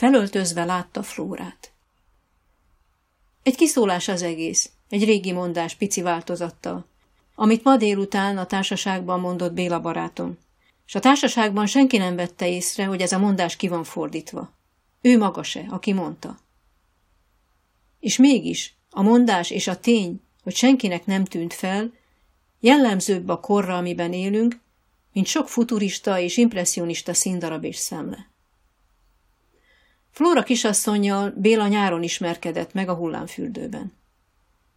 Felöltözve látta Flórát. Egy kiszólás az egész, egy régi mondás pici változattal, amit ma délután a társaságban mondott Béla barátom, és a társaságban senki nem vette észre, hogy ez a mondás ki van fordítva. Ő maga se, aki mondta. És mégis a mondás és a tény, hogy senkinek nem tűnt fel, jellemzőbb a korra, amiben élünk, mint sok futurista és impressionista színdarab és szemle. Flóra kisasszonyjal Béla nyáron ismerkedett meg a hullámfürdőben.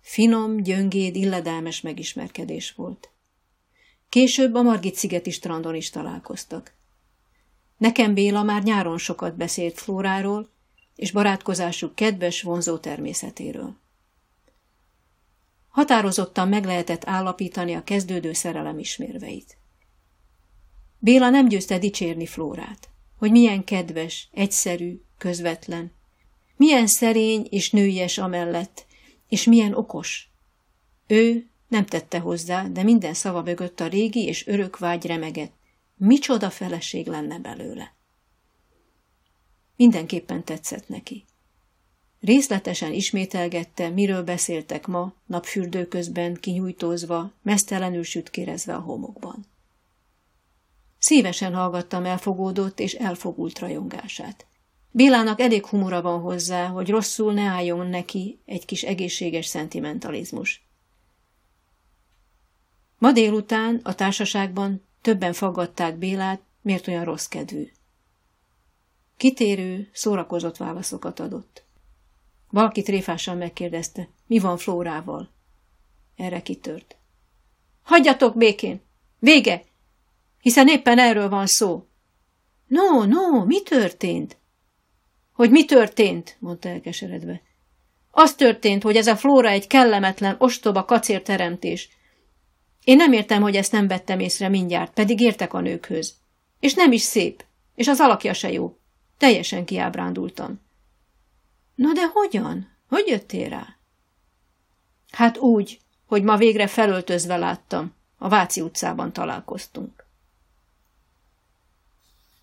Finom, gyöngéd, illedelmes megismerkedés volt. Később a Margit szigeti strandon is találkoztak. Nekem Béla már nyáron sokat beszélt Flóráról, és barátkozásuk kedves, vonzó természetéről. Határozottan meg lehetett állapítani a kezdődő szerelem ismérveit. Béla nem győzte dicsérni Flórát, hogy milyen kedves, egyszerű, közvetlen, milyen szerény és nőies amellett, és milyen okos. Ő nem tette hozzá, de minden szava mögött a régi és örök vágy remegett. Micsoda feleség lenne belőle. Mindenképpen tetszett neki. Részletesen ismételgette, miről beszéltek ma, napfürdő közben, kinyújtózva, mesztelenül sütkérezve a homokban. Szívesen hallgattam elfogódott és elfogult rajongását. Bélának elég humora van hozzá, hogy rosszul ne álljon neki egy kis egészséges szentimentalizmus. Ma délután a társaságban többen faggatták Bélát, miért olyan rossz kedvű. Kitérő, szórakozott válaszokat adott. Valaki tréfásan megkérdezte, mi van Flórával. Erre kitört. Hagyjatok békén! Vége! Hiszen éppen erről van szó. No, no, mi történt? Hogy mi történt? mondta elkeseredve. Az történt, hogy ez a Flóra egy kellemetlen, ostoba kacérteremtés. Én nem értem, hogy ezt nem vettem észre mindjárt, pedig értek a nőkhöz. És nem is szép, és az alakja se jó. Teljesen kiábrándultam. No de hogyan? Hogy jöttél rá? Hát úgy, hogy ma végre felöltözve láttam. A Váci utcában találkoztunk.